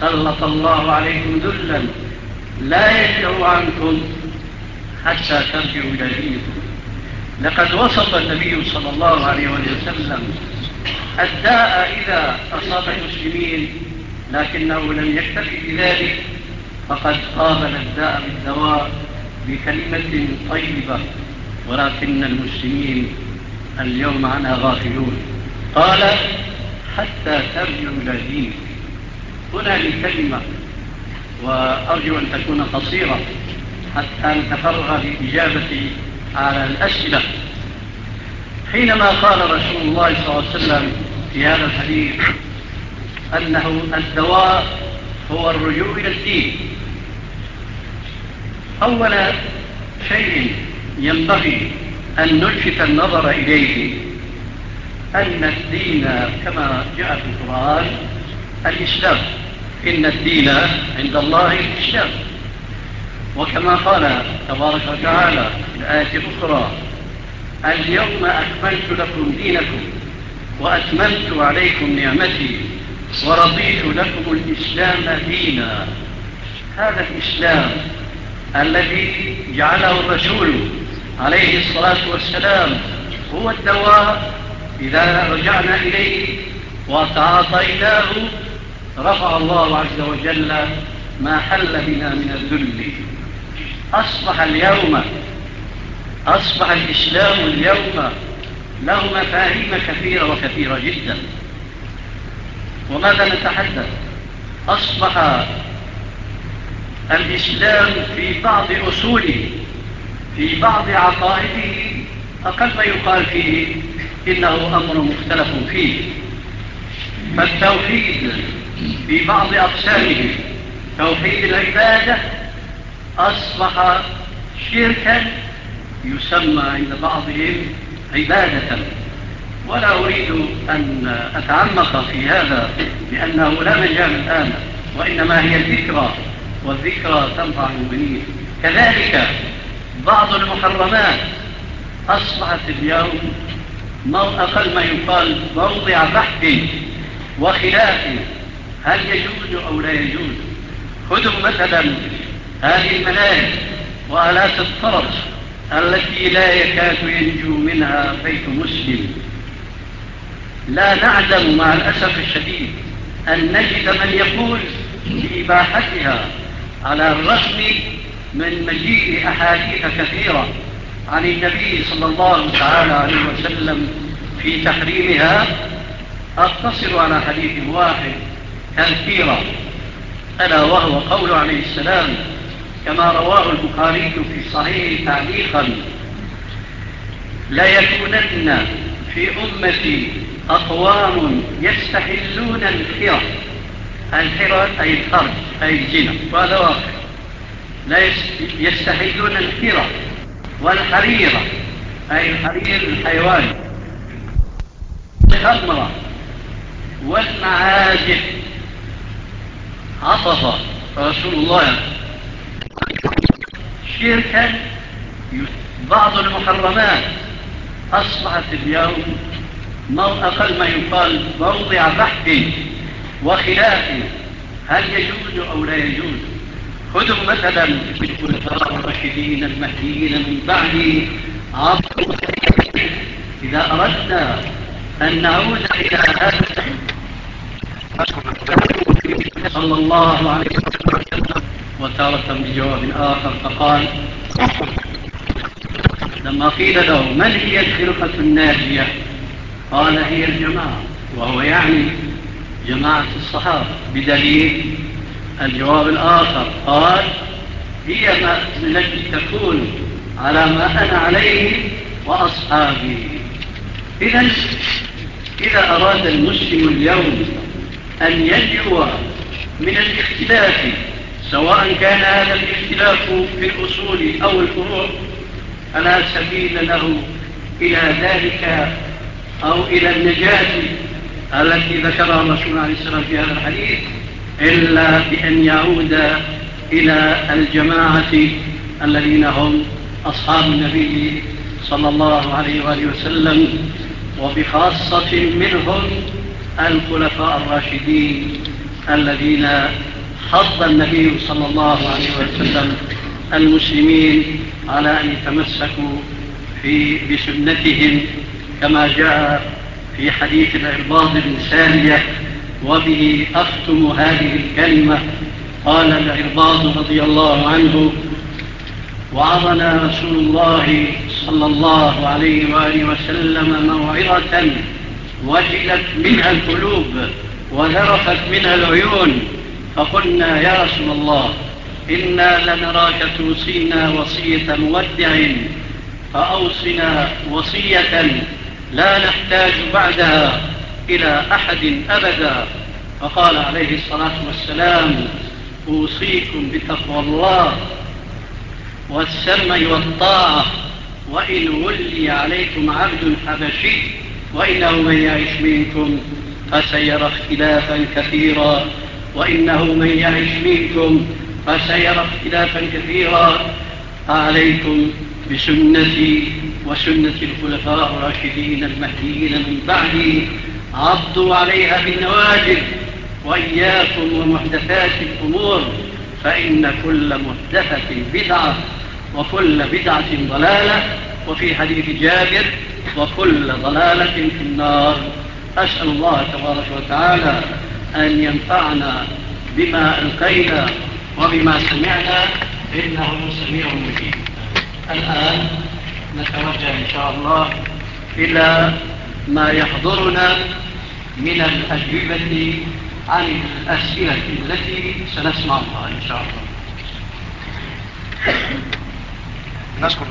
سلط الله عليكم ذلا لا يرجع عنكم حتى ترجعوا إلى دينكم. لقد وصف النبي صلى الله عليه وسلم الداء إذا أصاب المسلمين لكنه لم يكتفي بذلك فقد قابل الداء بالدواء بكلمة طيبة ولكن المسلمين اليوم عنها غافلون. قال حتى ترجعوا إلى دينكم. هنا لكلمة وأرجو أن تكون قصيرة حتى نتفرغ لإجابة على الأسئلة. حينما قال رسول الله صلى الله عليه وسلم في هذا الحديث أنه الدواء هو الرجوع إلى الدين. أول شيء ينبغي أن نلفت النظر إليه أن الدين كما جاء في القرآن الإسلام. إن الدين عند الله الإسلام وكما قال تبارك وتعالى في الآية الأخرى اليوم أكملت لكم دينكم وأتممت عليكم نعمتي ورضيت لكم الإسلام دينا. هذا الإسلام الذي جعله الرسول عليه الصلاة والسلام هو الدواء إذا رجعنا إليه وتعاطيناه رفع الله عز وجل ما حل بنا من الذل. أصبح اليوم أصبح الإسلام اليوم له مفاهيم كثيرة وكثيرة جدا. وماذا نتحدث؟ أصبح الإسلام في بعض أصوله في بعض عقائده أقل ما يقال فيه إنه أمر مختلف فيه. فالتوحيد في بعض أقسامه. توحيد العبادة أصبح شركا يسمى عند بعضهم عبادة. ولا أريد أن أتعمق في هذا لأنه لا مجال الآن وإنما هي الذكرى والذكرى تنفع المؤمنين كذلك بعض المحرمات أصبحت اليوم أقل ما يقال موضع بحث وخلاف هل يجوز أو لا يجوز؟ خذوا مثلا هذه الملاهي وآلات الطرف التي لا يكاد ينجو منها بيت مسلم. لا نعلم مع الأسف الشديد أن نجد من يقول بإباحتها على الرغم من مجيء أحاديث كثيرة عن النبي صلى الله تعالى عليه وسلم في تحريمها أقتصر على حديث واحد. كثيرا ألا وهو قول عليه السلام كما رواه البخاري في صحيح تعليقا لا يكونن في أمتي أقوام يستحلون الحرى الحرى أي الخرج أي الجنة. وهذا واقع. لا يستحلون الحرى والحريرة أي الحرير الحيواني الخمرة والمعازف عطف رسول الله. شركا بعض المحرمات. أصبحت اليوم أقل ما يقال موضع بحث وخلاف. هل يجوز أو لا يجوز؟ خذوا مثلا في الخلفاء الراشدين المهديين من بعد. عصر إذا أردنا أن نعود إلى هذا. صلى الله عليه وسلم. وتارة بجواب آخر فقال لما قيل له من هي الفرقة الناجية؟ قال هي الجماعة. وهو يعني جماعة الصحابة. بدليل الجواب الآخر قال هي ما التي تكون على ما أنا عليه وأصحابي. إذا إذا أراد المسلم اليوم أن ينجو من الاختلاف سواء كان هذا الاختلاف في الأصول أو الفروع فلا سبيل له إلى ذلك أو إلى النجاة التي ذكرها الرسول عليه السلام في هذا الحديث إلا بأن يعود إلى الجماعة الذين هم أصحاب النبي صلى الله عليه وآله وسلم وبخاصة منهم الخلفاء الراشدين. الذين حض النبي صلى الله عليه وسلم المسلمين على أن يتمسكوا في بسنتهم كما جاء في حديث العرباض بن سارية وبه أختم هذه الكلمة. قال العرباض رضي الله عنه وعظنا رسول الله صلى الله عليه وآله وسلم موعظة وجلت منها القلوب وذرفت منها العيون فقلنا يا رسول الله إنا لنراك توصينا وصية مودع فأوصنا وصية لا نحتاج بعدها إلى أحد أبدا. فقال عليه الصلاة والسلام أوصيكم بتقوى الله والسمع والطاعة وإن ولي عليكم عبد حبشي وإنه من يعيش منكم. فسيرى اختلافا كثيرا. وإنه من يعيش منكم فسيرى اختلافا كثيرا. عليكم بسنتي وسنة الخلفاء الراشدين المهديين من بعدي. عضوا عليها بالنواجذ وإياكم ومحدثات الأمور. فإن كل محدثة بدعة وكل بدعة ضلالة. وفي حديث جابر وكل ضلالة في النار. أسأل الله تبارك وتعالى أن ينفعنا بما ألقينا وبما سمعنا إنه سميع مجيب. الآن نتوجه إن شاء الله إلى ما يحضرنا من الأجوبة عن الأسئلة التي سنسمعها إن شاء الله. نشكر